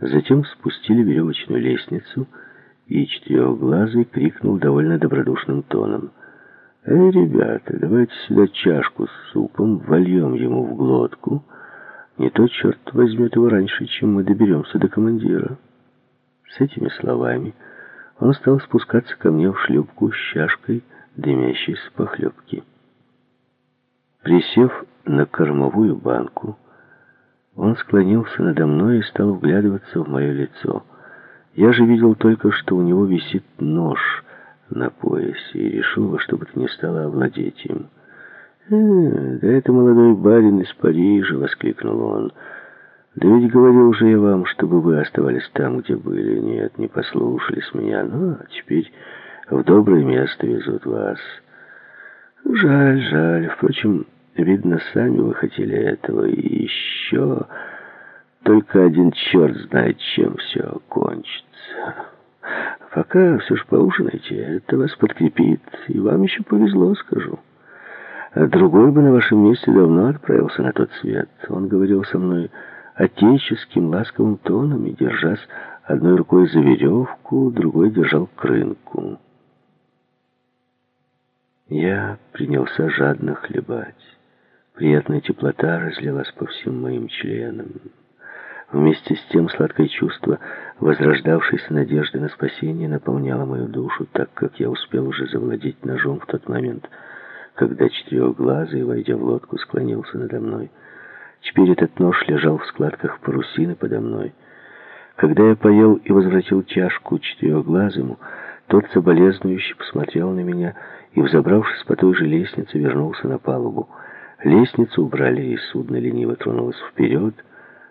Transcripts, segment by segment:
Затем спустили веревочную лестницу, и четырехглазый крикнул довольно добродушным тоном. «Эй, ребята, давайте сюда чашку с супом, вольем ему в глотку. Не то черт возьмет его раньше, чем мы доберемся до командира». С этими словами он стал спускаться ко мне в шлюпку с чашкой дымящейся похлебки. Присев на кормовую банку, он склонился надо мной и стал вглядываться в мое лицо. Я же видел только, что у него висит нож на поясе, и решил во что бы то ни стало овладеть им. «Э, да это молодой барин из Парижа!» — воскликнул он. «Да ведь говорил же я вам, чтобы вы оставались там, где были. Нет, не послушались меня. Ну, а теперь в доброе место везут вас. Жаль, жаль. Впрочем, видно, сами вы хотели этого. И еще только один черт знает, чем все кончится. Пока все же поужинайте, это вас подкрепит. И вам еще повезло, скажу. А другой бы на вашем месте давно отправился на тот свет. Он говорил со мной отеческим ласковым тоном и, держась одной рукой за веревку, другой держал крынку. Я принялся жадно хлебать. Приятная теплота разлилась по всем моим членам. Вместе с тем сладкое чувство возрождавшейся надежды на спасение наполняло мою душу, так как я успел уже завладеть ножом в тот момент, когда четырехглазый, войдя в лодку, склонился надо мной. Теперь этот нож лежал в складках парусины подо мной. Когда я поел и возвратил чашку четырехглазому, тот соболезнующий посмотрел на меня и, взобравшись по той же лестнице, вернулся на палубу. Лестницу убрали, и судно лениво тронулось вперед,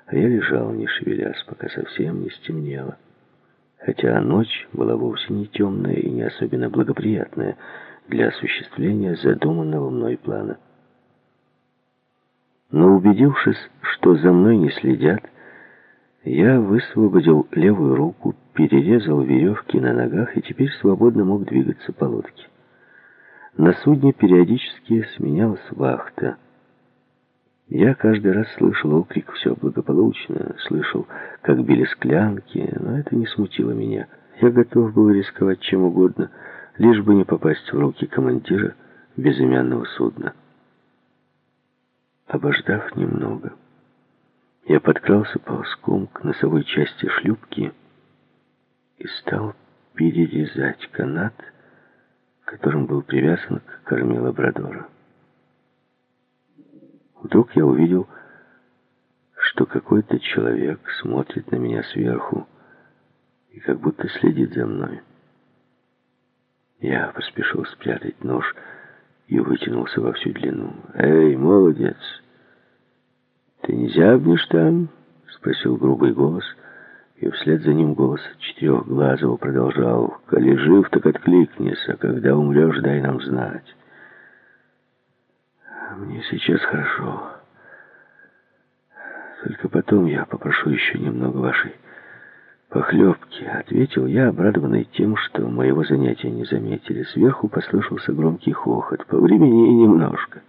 а я лежал, не шевелясь, пока совсем не стемнело. Хотя ночь была вовсе не темная и не особенно благоприятная для осуществления задуманного мной плана. Но убедившись, что за мной не следят, я высвободил левую руку, перерезал веревки на ногах и теперь свободно мог двигаться по лодке. На судне периодически сменялась вахта. Я каждый раз слышал окрик «все благополучно», слышал, как били склянки, но это не смутило меня. Я готов был рисковать чем угодно, лишь бы не попасть в руки командира безымянного судна. Обождав немного, я подкрался ползком к носовой части шлюпки и стал перерезать канат, которым был привязан к корме лабрадора. Вдруг я увидел, что какой-то человек смотрит на меня сверху и как будто следит за мной. Я поспешил спрятать нож и вытянулся во всю длину. «Эй, молодец! Ты не зябнешь там?» — спросил грубый голос, и вслед за ним голос четырехглазого продолжал. «Коли жив, так откликнись, а когда умрешь, дай нам знать». «Мне сейчас хорошо. Только потом я попрошу еще немного вашей похлебки», — ответил я, обрадованный тем, что моего занятия не заметили. Сверху послышался громкий хохот. «По времени и немножко.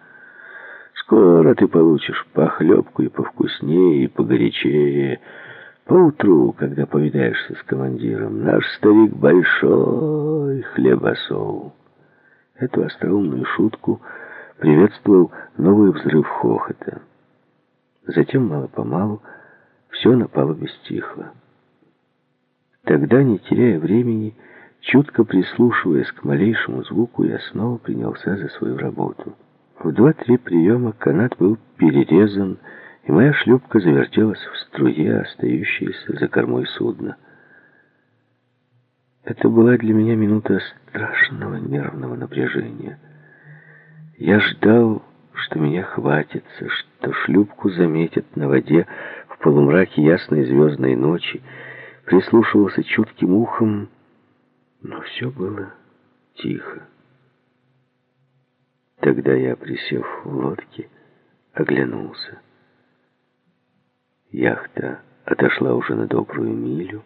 Скоро ты получишь похлебку и повкуснее, и погорячее. Поутру, когда повидаешься с командиром, наш старик большой хлебосол». Эту остроумную шутку приветствовал новый взрыв хохота. Затем, мало-помалу, все на палубе стихло. Тогда, не теряя времени, чутко прислушиваясь к малейшему звуку, я снова принялся за свою работу. В два-три приема канат был перерезан, и моя шлюпка завертелась в струе, остающейся за кормой судна. Это была для меня минута страшного нервного напряжения. Я ждал, что меня хватится, что шлюпку заметят на воде в полумраке ясной звездной ночи, прислушивался чутким ухом, но все было тихо. Тогда я, присев в лодке, оглянулся. Яхта отошла уже на добрую милю,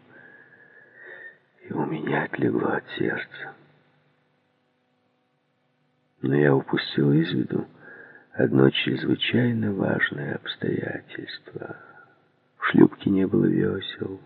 и у меня отлегло от сердца. Но я упустил из виду одно чрезвычайно важное обстоятельство. В шлюпке не было весел.